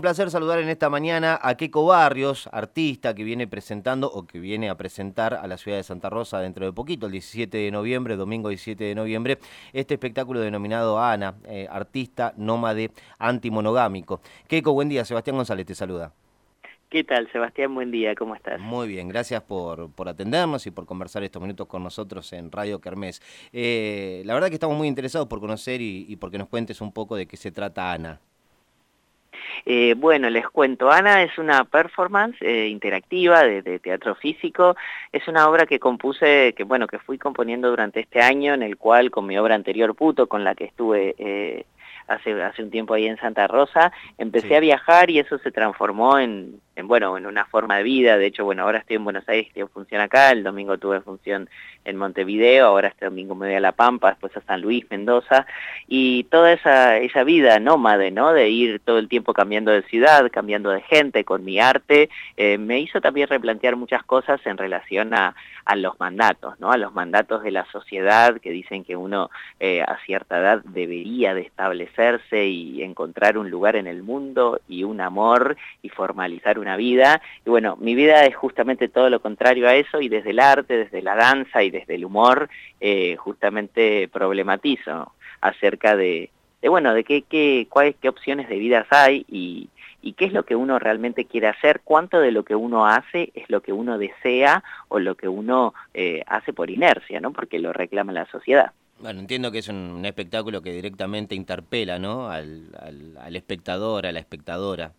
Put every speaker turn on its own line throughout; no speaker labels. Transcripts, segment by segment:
Un placer saludar en esta mañana a Keco Barrios, artista que viene presentando o que viene a presentar a la ciudad de Santa Rosa dentro de poquito, el 17 de noviembre, domingo 17 de noviembre, este espectáculo denominado Ana, eh, artista nómade antimonogámico. Keco, buen día, Sebastián González te saluda.
¿Qué tal, Sebastián? Buen día, ¿cómo estás?
Muy bien, gracias por, por atendernos y por conversar estos minutos con nosotros en Radio Kermés. Eh, la verdad que estamos muy interesados por conocer y, y porque nos cuentes un poco de qué se trata Ana.
Eh, bueno, les cuento, Ana es una performance eh, interactiva de, de, teatro físico, es una obra que compuse, que bueno, que fui componiendo durante este año, en el cual con mi obra anterior Puto, con la que estuve eh, hace, hace un tiempo ahí en Santa Rosa, empecé sí. a viajar y eso se transformó en, en, bueno, en una forma de vida, de hecho, bueno, ahora estoy en Buenos Aires, tengo función acá, el domingo tuve función en Montevideo, ahora este domingo me voy a La Pampa, después a San Luis, Mendoza, y toda esa, esa vida nómade, ¿no?, de ir todo el tiempo cambiando de ciudad, cambiando de gente, con mi arte, eh, me hizo también replantear muchas cosas en relación a, a los mandatos, ¿no?, a los mandatos de la sociedad que dicen que uno eh, a cierta edad debería de establecerse y encontrar un lugar en el mundo y un amor y formalizar una vida, y bueno, mi vida es justamente todo lo contrario a eso, y desde el arte, desde la danza y desde el humor, eh, justamente problematizo acerca de, bueno, de qué, qué, cuáles, qué opciones de vidas hay y, qué es lo que uno realmente quiere hacer, cuánto de lo que uno hace es lo que uno desea o lo que uno eh, hace por inercia, ¿no? Porque lo reclama la sociedad.
Bueno, entiendo que es un, espectáculo que directamente interpela, ¿no? Al, al espectador, a la espectadora.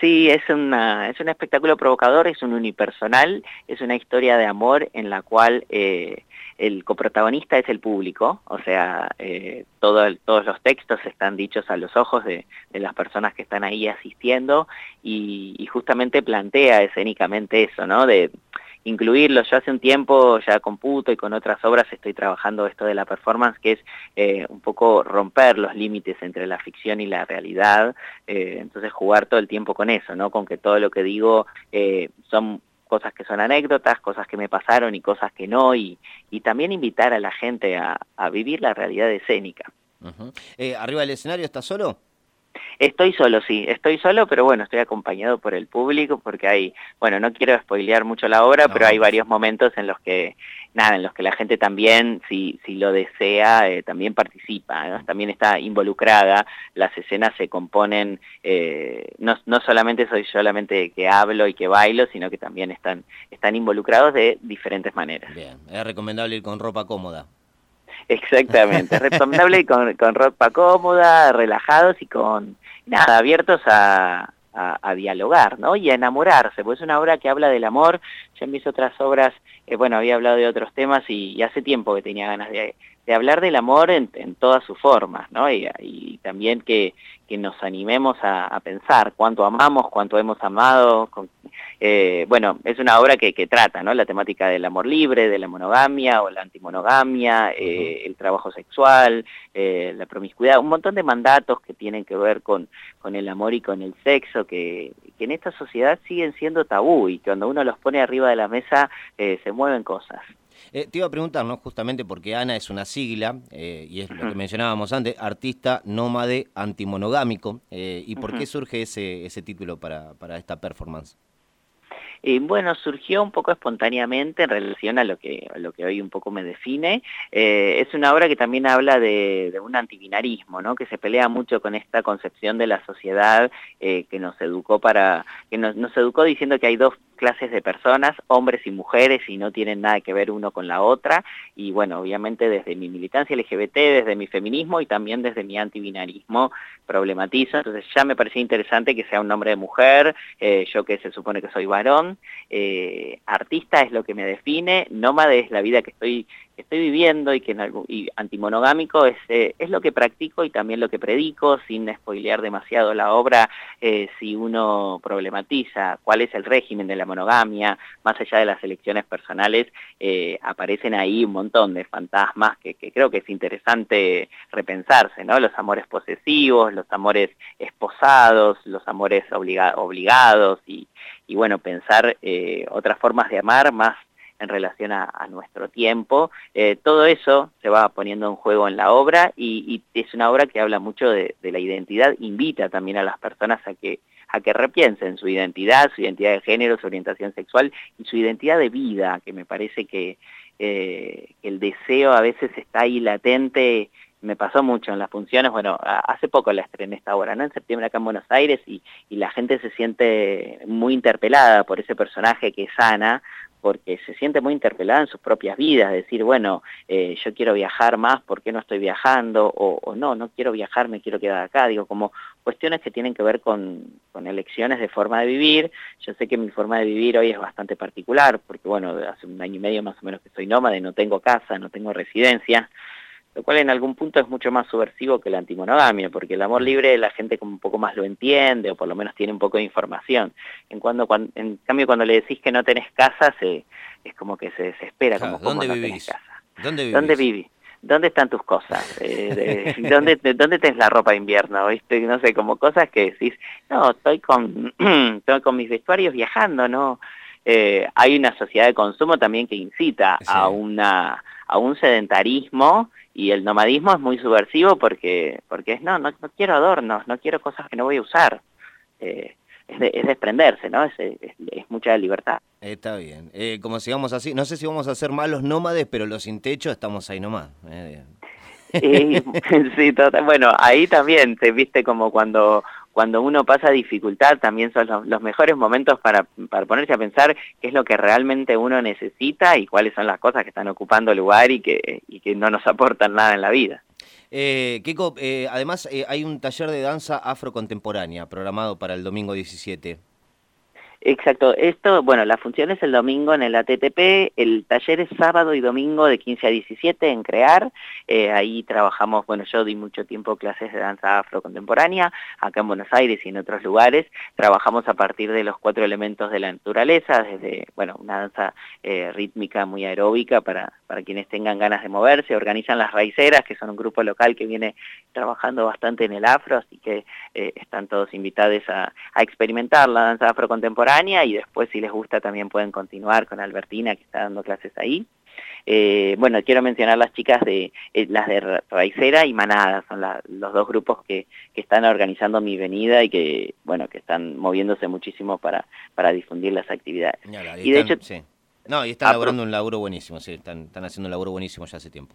Sí, es, es un espectáculo provocador, es un unipersonal, es una historia de amor en la cual eh, el coprotagonista es el público, o sea, eh, todos los textos están dichos a los ojos de, de las personas que están ahí asistiendo y, y, justamente plantea escénicamente eso, ¿no? De, incluirlo. Yo hace un tiempo ya con Puto y con otras obras estoy trabajando esto de la performance, que es eh, un poco romper los límites entre la ficción y la realidad, eh, entonces jugar todo el tiempo con eso, ¿no? Con que todo lo que digo eh, son cosas que son anécdotas, cosas que me pasaron y cosas que no, y, y también invitar a la gente a, vivir la realidad escénica.
¿Arriba del escenario estás solo?
Estoy solo, sí, estoy solo, pero bueno, estoy acompañado por el público porque hay, bueno, no quiero spoilear mucho la obra, no. pero hay varios momentos en los que, nada, en los que la gente también, si, si lo desea, eh, también participa, ¿no? también está involucrada, las escenas se componen, eh, no, no solamente soy solamente que hablo y que bailo, sino que también están, están involucrados de diferentes maneras.
Bien, es recomendable ir con ropa cómoda.
Exactamente, recomendable con, con ropa cómoda, relajados y con, nada, abiertos a, a, a, dialogar, ¿no? Y a enamorarse, pues es una obra que habla del amor, ya en mis otras obras, eh, bueno, había hablado de otros temas y, y, hace tiempo que tenía ganas de, de hablar del amor en, en todas sus formas, ¿no? Y, y también que, que, nos animemos a, a, pensar cuánto amamos, cuánto hemos amado, con, eh, bueno, es una obra que, que, trata, ¿no? La temática del amor libre, de la monogamia o la antimonogamia, eh, el trabajo sexual, eh, la promiscuidad, un montón de mandatos que tienen que ver con, con el amor y con el sexo, que, que en esta sociedad siguen siendo tabú y que cuando uno los pone arriba de la mesa se mueven cosas.
Eh, te iba a preguntar, ¿no? Justamente porque ANA es una sigla, eh, y es lo que mencionábamos antes, artista nómade antimonogámico. Eh, ¿Y por qué surge ese, ese título para, para esta performance?
Bueno, surgió un poco espontáneamente en relación a lo que, a lo que hoy un poco me define. Eh, es una obra que también habla de, un antibinarismo, ¿no? que se pelea mucho con esta concepción de la sociedad eh, que nos educó para, que nos educó diciendo que hay dos clases de personas, hombres y mujeres, y no tienen nada que ver uno con la otra. Y bueno, obviamente desde mi militancia LGBT, desde mi feminismo y también desde mi antibinarismo problematizo. Entonces ya me parecía interesante que sea un nombre de mujer, eh, yo que se supone que soy varón. Eh, artista es lo que me define, nómade es la vida que estoy estoy viviendo y que en algún, y antimonogámico es, eh, es lo que practico y también lo que predico, sin spoilear demasiado la obra, eh, si uno problematiza cuál es el régimen de la monogamia, más allá de las elecciones personales, eh, aparecen ahí un montón de fantasmas que, creo que es interesante repensarse, ¿no? Los amores posesivos, los amores esposados, los amores obliga obligados y, y, bueno, pensar otras formas de amar más en relación a, nuestro tiempo. Eh, todo eso se va poniendo en juego en la obra y, es una obra que habla mucho de, la identidad, invita también a las personas a que a que repiensen su identidad, su identidad de género, su orientación sexual y su identidad de vida, que me parece que eh, el deseo a veces está ahí latente me pasó mucho en las funciones, bueno, hace poco la estrené esta obra, ¿no? En septiembre acá en Buenos Aires y, la gente se siente muy interpelada por ese personaje que es Ana, porque se siente muy interpelada en sus propias vidas, decir, bueno, eh, yo quiero viajar más, ¿por qué no estoy viajando? O, no, no quiero viajar, me quiero quedar acá, digo, como cuestiones que tienen que ver con, con, elecciones de forma de vivir. Yo sé que mi forma de vivir hoy es bastante particular, porque bueno, hace un año y medio más o menos que soy nómade, no tengo casa, no tengo residencia, lo cual en algún punto es mucho más subversivo que la antimonogamia, porque el amor libre la gente como un poco más lo entiende, o por lo menos tiene un poco de información. En, cuando, en cambio, cuando le decís que no tenés casa, se, es como que se desespera, como,
¿dónde
no
vivís? casa?
¿Dónde vivís? ¿Dónde vivís? ¿Dónde están tus cosas? Eh, ¿dónde, ¿Dónde tenés la ropa de invierno? ¿Viste? No sé, como cosas que decís, no, estoy con, estoy con mis vestuarios viajando, ¿no? Eh, hay una sociedad de consumo también que incita a, una, a un sedentarismo y el nomadismo es muy subversivo porque, porque es, no, no, quiero adornos, no quiero cosas que no voy a usar. Eh, es, desprenderse, ¿no? Es, mucha libertad.
Está bien. Eh, como sigamos así, no sé si vamos a ser malos nómades, pero los sin techo estamos ahí nomás.
Eh. sí, total. bueno, ahí también te viste como cuando cuando uno pasa dificultad también son los, mejores momentos para, para, ponerse a pensar qué es lo que realmente uno necesita y cuáles son las cosas que están ocupando lugar y que, y que no nos aportan nada en la vida.
Eh, Kiko, eh, además eh, hay un taller de danza afrocontemporánea programado para el domingo 17.
Exacto, esto, bueno, la función es el domingo en el ATTP, el taller es sábado y domingo de 15 a 17 en Crear, eh, ahí trabajamos, bueno, yo di mucho tiempo clases de danza afro contemporánea, acá en Buenos Aires y en otros lugares, trabajamos a partir de los cuatro elementos de la naturaleza, desde, bueno, una danza eh, rítmica muy aeróbica para, para quienes tengan ganas de moverse, organizan las raiceras, que son un grupo local que viene trabajando bastante en el afro, así que eh, están todos invitados a, experimentar la danza afro y después si les gusta también pueden continuar con Albertina que está dando clases ahí. Eh, bueno, quiero mencionar las chicas de eh, las de Raicera y Manada, son los dos grupos que, que, están organizando mi venida y que, bueno, que están moviéndose muchísimo para, para difundir las actividades.
y, de hecho... No, y están elaborando un laburo buenísimo, sí, están, están haciendo un laburo buenísimo ya hace tiempo.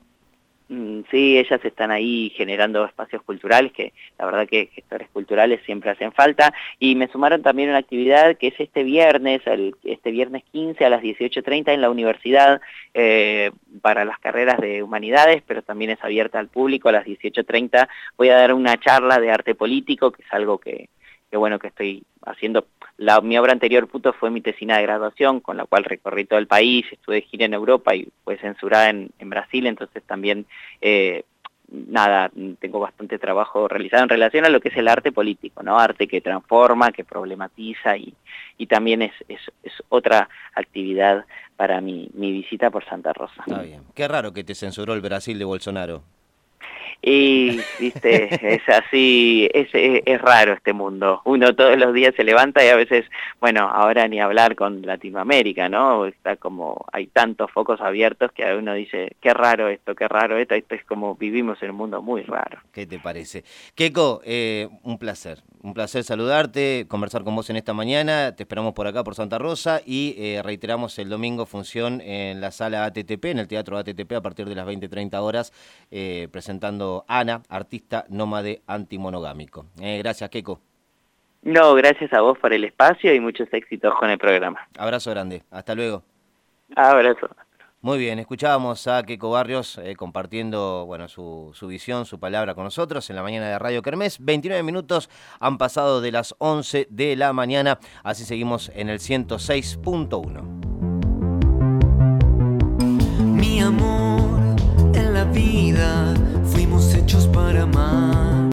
Mm, sí, ellas están ahí generando espacios culturales, que la verdad que gestores culturales siempre hacen falta, y me sumaron también una actividad que es este viernes, este viernes 15 a las 18.30 en la universidad eh, para las carreras de humanidades, pero también es abierta al público a las 18.30. Voy a dar una charla de arte político, que es algo que, que bueno, que estoy haciendo la, mi obra anterior, Puto, fue mi tesina de graduación, con la cual recorrí todo el país, estuve gira en Europa y fue censurada en, Brasil, entonces también, eh, nada, tengo bastante trabajo realizado en relación a lo que es el arte político, ¿no? Arte que transforma, que problematiza y, y también es, es, es, otra actividad para mi, mi visita por Santa Rosa.
Está bien. Qué raro que te censuró el Brasil de Bolsonaro.
Y, viste, es así, es, es, raro este mundo. Uno todos los días se levanta y a veces, bueno, ahora ni hablar con Latinoamérica, ¿no? Está como, hay tantos focos abiertos que uno dice, qué raro esto, qué raro esto, esto es como vivimos en un mundo muy raro.
¿Qué te parece? Keiko, eh, un placer, un placer saludarte, conversar con vos en esta mañana, te esperamos por acá, por Santa Rosa, y eh, reiteramos el domingo función en la sala ATTP, en el Teatro ATTP, a partir de las 20-30 horas, eh, presentando Ana, artista nómade antimonogámico. Eh, gracias, Keiko.
No, gracias a vos por el espacio y muchos éxitos con el programa.
Abrazo grande, hasta luego.
Abrazo.
Muy bien, escuchábamos a Keiko Barrios eh, compartiendo bueno, su, su, visión, su palabra con nosotros en la mañana de Radio Kermés. 29 minutos han pasado de las 11 de la mañana, así seguimos en el 106.1. Mi amor en la vida para amar.